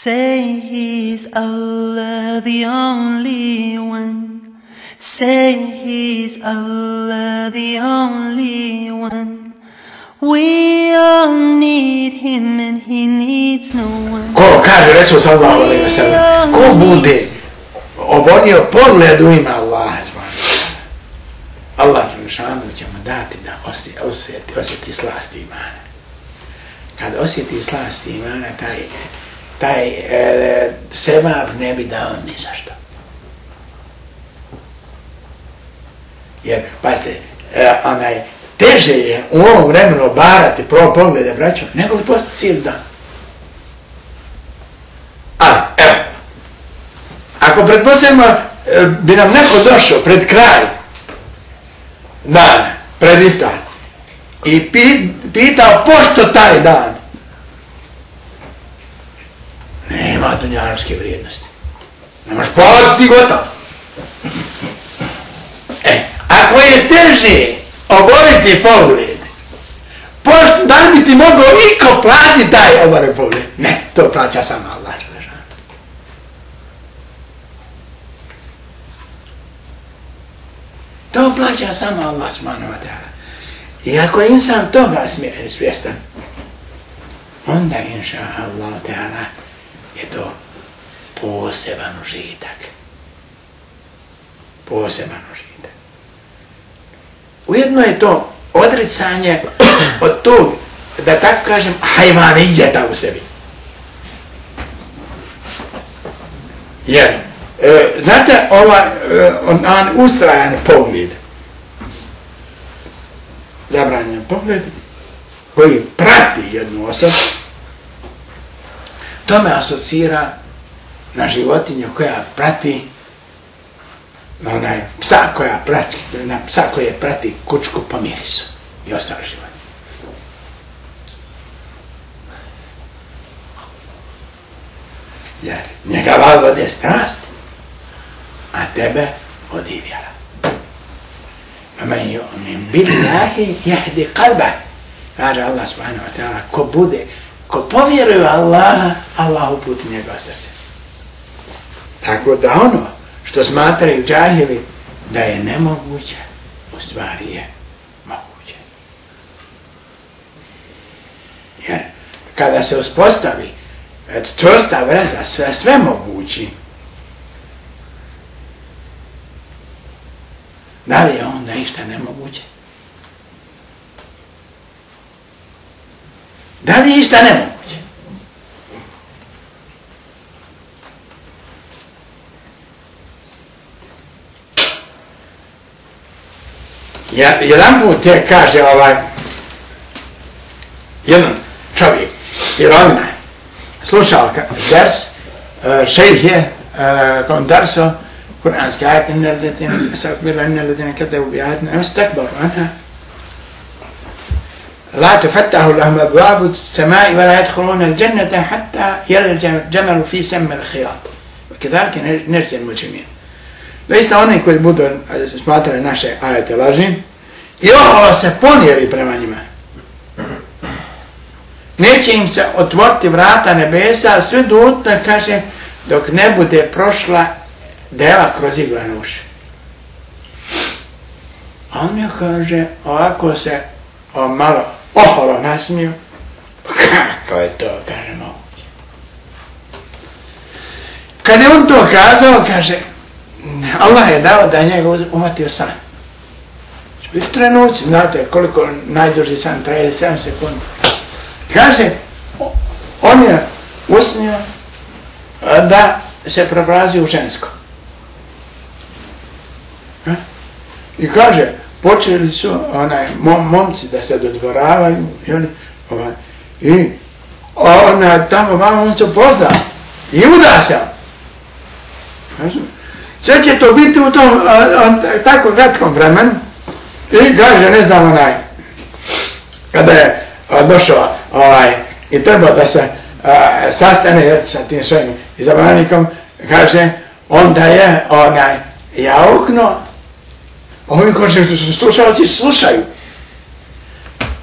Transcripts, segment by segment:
Say he's Allah the only one. Say he's Allah the only one. We all need him and he needs no one. Ko kaže Resul sallallahu alaihi wa sallam, ko bude obolio pogled u ime Allaha subhanahu Allah Želešanu će mu dati da osjeti, osjeti, osjeti slast imana. Kad osjeti slast imana, taj, taj e, sevap ne bi dao ni zašto. Jer, pazite, e, onaj, teže je u ovom vremenu obarati prvo poglede, braćo, nego li posti cijeli dan. Ali, evo, ako pretpostavimo, e, bi nam neko došao pred kraj dana, pred iftar, i pitao pošto taj dan, nema dunjanovske vrijednosti. Nemaš povati gotovo. E, ako je teže oboriti pogled, pošto, da li bi ti mogao iko plati taj obore pogled? Ne, to plaća samo Allah. To plaća samo Allah subhanahu wa ta'ala. I ako je insan toga svjestan, onda inša Allah ta'ala je to poseban užitak. Poseban užitak. Ujedno je to odricanje od tog, da tako kažem, hajvanijeta u sebi. Jer, e, znate, ova, e, on, on ustrajan pogled, zabranjen pogled, koji prati jednu osobu, to me asocira na životinju koja prati na onaj psa koja prati, na psa koje prati kučku po mirisu i ostale životinje. Jer njega val vode strast, a tebe vodi vjera. Men yu'min billahi yahdi qalbah. Kaže Allah subhanahu wa ta'ala, ko bude ko povjeruje Allaha, Allah uputi njegov srce. Tako da ono što smatraju džahili da je nemoguće, u stvari je moguće. Jer kada se uspostavi eh, čvrsta vreza, sve, sve mogući, da li je onda išta nemoguće? Da li je išta nemoguće? Jedan put te kaže ovaj jedan čovjek sirovina slušao ders uh, šejh je uh, komentarso kuranski ajat inna ladina sakbira inna ladina kadabu bi ayatina istakbaru anha لا تفتح لهم أبواب السماء ولا يدخلون الجنة حتى يرى الجمل في سم الخياط وكذلك نرجع المجرمين Veista oni koji budu smatrali naše ajete lažnim i ohola se ponijeli prema njima. Neće im se otvoriti vrata nebesa, sve dutno, kaže, dok ne bude prošla deva kroz iglenu uši. A on joj kaže, ovako se o malo oholo nasmiju, pa kako je to, kaže moguće. Kad je on to kazao, kaže, Allah je dao da njega umatio san. Biti trenuci, znate koliko najduži san traje, 7 sekundi. Kaže, on je usnio da se preobrazi u žensko. I kaže, počeli su onaj mom, momci da se dodvoravaju i oni ovaj i ona tamo vama on se pozna i uda se sve će to biti u tom on, tako kratkom vremenu i kaže ne znam onaj kada je a, došao ovaj i treba da se a, sastane sa tim svojim izabranikom kaže onda je onaj jaukno Ovi koji su slušalci slušaju.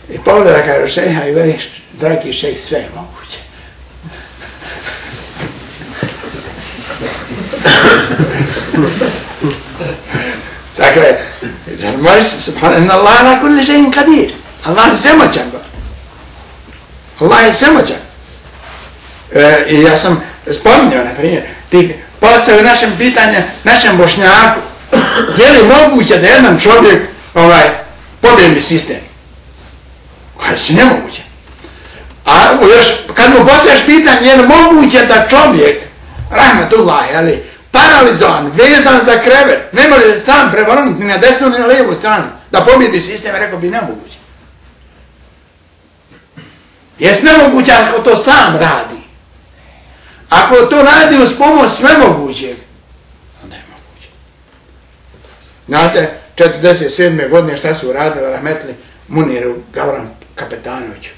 I pogleda kaže šeha i veliš, dragi šej, sve je moguće. dakle, zar možeš, subhanallah, Allah na kulli še'in kadir. Allah je svemoćan. Allah je svemoćan. E, I ja sam spominjao, na primjer, ti postavio našem pitanje, našem bošnjaku, je li moguće da jedan čovjek ovaj, pobjedi sistem? Kaže, znači, nemoguće. A još, kad mu postaveš pitanje, je li moguće da čovjek, rahmetullahi, ali, paralizovan, vezan za krevet, ne može sam prevrnuti ni na desnu ni na lijevu stranu, da pobjedi sistem, rekao bi nemoguće. Jes nemoguće ako to sam radi. Ako to radi uz pomoć svemogućeg, onda je moguće. Znate, 47. godine šta su uradili Rahmetli Muniru Gavran Kapetanoviću,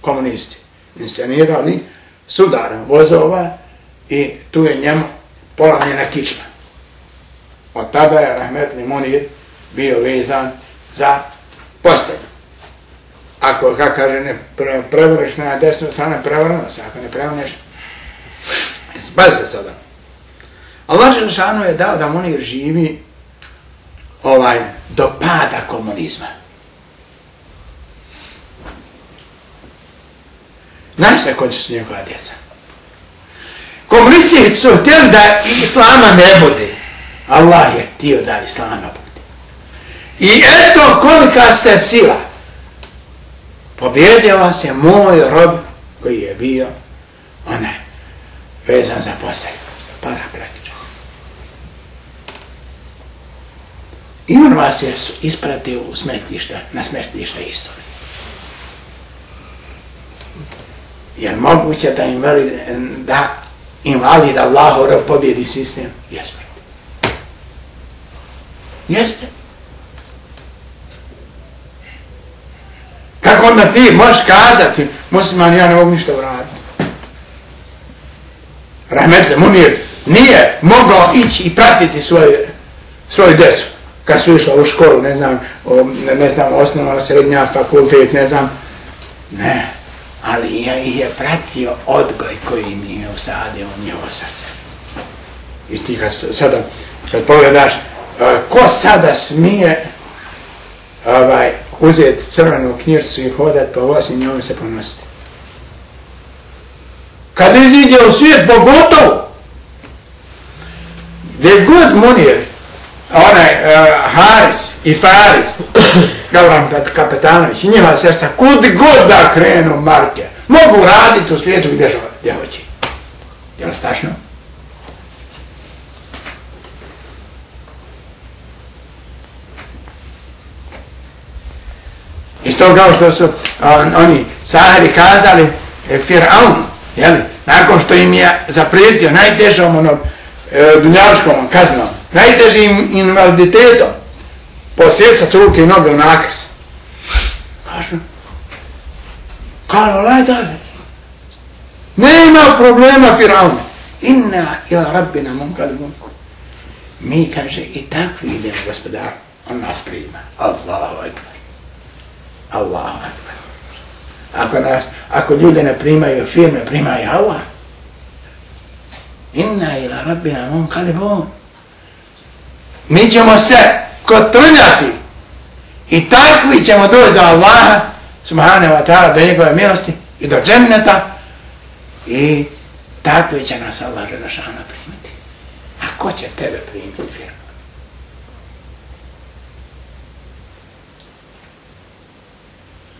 komunisti, inscenirali sudara vozova i tu je njemu polavljena kičma. Od tada je Rahmetli Munir bio vezan za postelju. Ako, kako kaže, ne prevreš na desnu stranu, prevrnuo se, ako ne prevrneš, Pazite sada. Allah Želšanu je dao da Monir živi ovaj, do pada komunizma. Znaš se koji su njegova djeca? Komunisti su htjeli da Islama ne bude. Allah je htio da Islama bude. I eto kolika ste sila. Pobjedio vas je moj rob koji je bio onaj vezan za postelju. Para praktično. I on vas je ispratio u smetlišta, na smetlišta istorije. Jer moguće da invalid, da invalid Allahora pobjedi sistem? Jeste. Jeste. Kako onda ti možeš kazati, musliman, ja ne mogu ništa uraditi. Rahmetle Munir nije mogao ići i pratiti svoje, svoju decu kad su išla u školu, ne znam, o, ne znam, osnovna, srednja, fakultet, ne znam. Ne, ali je, je pratio odgoj koji im je usadio u njevo srce. I ti kad sada, kad pogledaš, ko sada smije ovaj, uzeti crvenu knjircu i hodat po vosi, njome se ponositi? kad iziđe u svijet pogotovo gdje god Munir onaj uh, Haris i Faris Gavran Kapetanović i njihova sestra kud god da krenu marke mogu raditi u svijetu gdje, žo, gdje hoće je li strašno? Isto kao što su on, oni Sahari kazali e, Fir'aun jeli, nakon što im je zaprijetio najtežom onom e, dunjaličkom kaznom, najtežim invaliditetom, posjecati ruke i noge u nakres. Kažu, kao laj dalje. Nema problema Firauna. Inna ila rabbina munkad munku. Mi, kaže, i takvi idemo, gospodar, on nas prima. Allahu akbar. Allahu akbar ako nas, ako ljude ne primaju firme, primaju Allah. Inna ila rabbina munqalibun. Mi ćemo se kotrljati i takvi ćemo doći do Allaha, subhanahu wa ta'ala, do njegove milosti i do dženneta i takvi će nas Allah redošana primiti. A ko će tebe primiti firme?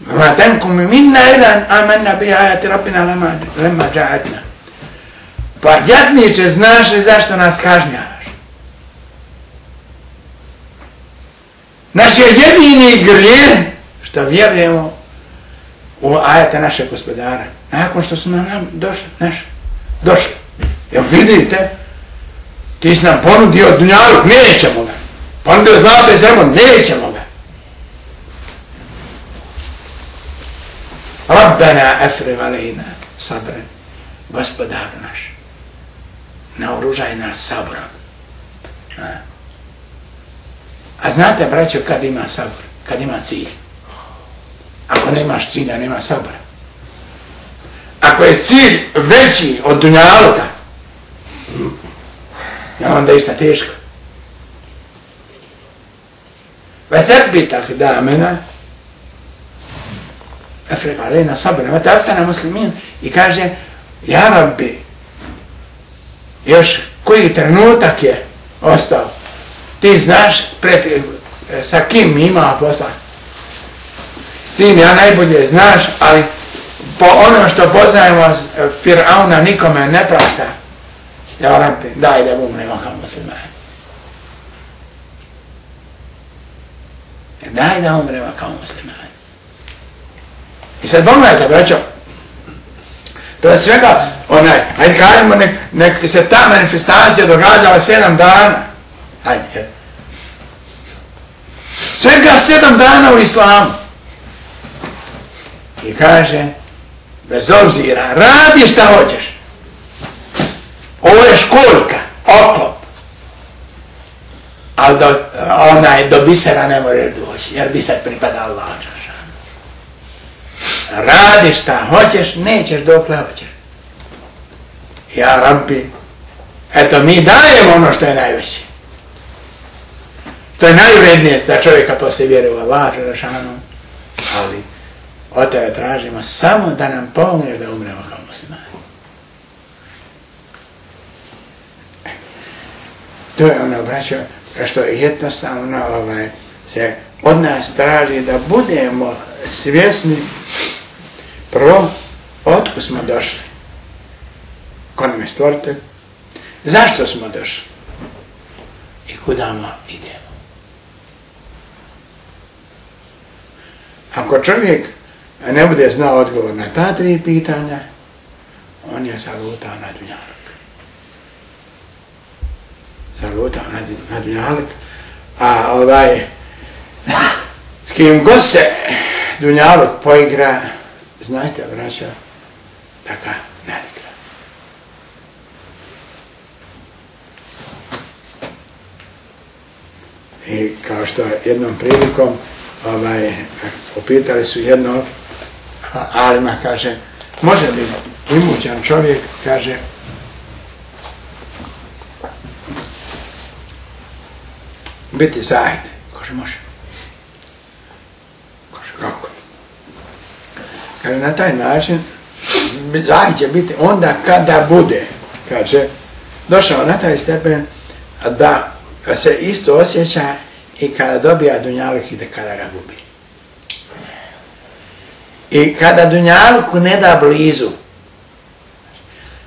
ما تنكم منا إلا أن آمنا بآيات ربنا لما, لما جاءتنا Pa djetniče, znaš li zašto nas kažnjavaš? Naš je jedini grije što vjerujemo u ajete našeg gospodara. Nakon što smo nam došli, naš, došli. Jel vidite? Ti si nam ponudio dunjaluk, nećemo ga. Ponudio zlato i zemlju, nećemo ga. Rabbena efre valejna sabren. Gospodar naš. Naoružaj nas sabrom. A. A znate, braćo, kad ima sabor? Kad ima cilj. Ako nemaš cilja, nema sabora. Ako je cilj veći od dunjaluka, ja onda je isto teško. وثبت أقدامنا أفرق علينا صبرا وتوفنا مسلمين i kaže ja rabbi još koji trenutak je ostao ti znaš pred, e, sa kim ima posla. Ti ja najbolje znaš ali po ono što poznajemo e, Fir'auna nikome ne prašta ja rabbi daj da umremo kao muslimani e, daj da umremo kao muslimani. I sad pogledajte, braćo, to je svega, onaj, hajde kažemo, nek, nek se ta manifestacija događala sedam dana. Hajde, Svega sedam dana u islamu. I kaže, bez obzira, radi šta hoćeš. Ovo je školjka, oklop ali do, onaj, do bisera ne može doći, jer biser pripada Allah. Radi šta hoćeš, nećeš dokle hoćeš. Ja, rabbi, eto mi dajemo ono što je najveće. To je najvrednije za čovjeka posle vjere u Allah, Žešanu, ali od tebe tražimo samo da nam pomogneš da umremo kao muslimani. E, to je ono, braćo, što je jednostavno ovaj, se od nas traži da budemo svjesni prvo, otko smo došli, ko nam je stvoritelj, zašto smo došli i kudamo idemo. Ako čovjek ne bude znao odgovor na ta tri pitanja, on je zalutao na dunjalog. zalutao na, na dunjaluk, a ovaj, s kim god se dunjaluk poigra, znajte, braća, da ga nadigra. I kao što jednom prilikom ovaj, upitali su jednog alima, kaže, može li imućan čovjek, kaže, biti zahid. Kaže, može. Kaže, kako? Kaže, na taj način, zahid će biti onda kada bude, kaže, došao na taj stepen da se isto osjeća i kada dobija dunjaluk i kada ga gubi. I kada dunjaluku ne da blizu,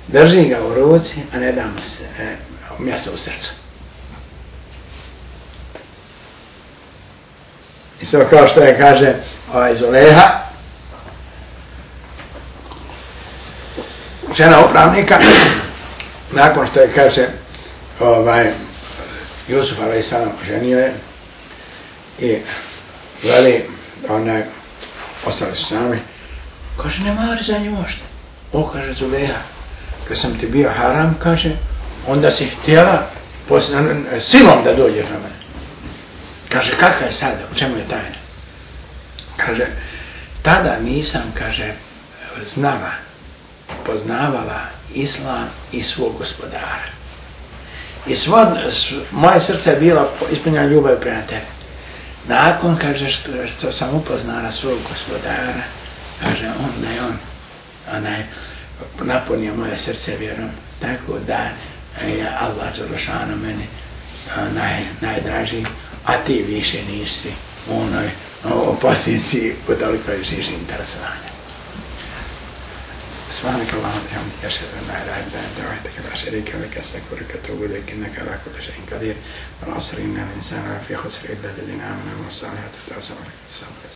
drži ga u ruci, a ne da mu se, e, mjesto u srcu. I sve kao što je kaže ovaj Zuleha, žena upravnika, nakon što je kaže ovaj, Jusuf Ali Salam ženio je i veli onaj, ostali su sami, kaže ne mari za nju možda. O, kaže Zuleha, kad sam ti bio haram, kaže, onda si htjela posle, silom da dođeš na mene. Kaže, kakva je sada, u čemu je tajna? Kaže, tada nisam, kaže, znala, poznavala islam i svog gospodara. I svo, moje srce je bila ispunjena ljubav prema tebi. Nakon, kaže, što, što sam upoznala svog gospodara, kaže, onda je on onaj, napunio moje srce vjerom, tako da je Allah Đerošano meni naj, najdraži a ti više nisi u onoj o, poziciji u toliko još interesovanja. سبحانك اللهم وبحمدك أشهد أن لا إله إلا أنت وحدك لا شريك لك أستغفرك وأتوب إليك إنك على كل شيء قدير والعصر إن الإنسان لا في خسر إلا الذين آمنوا والصالحات والتواصوا بالصبر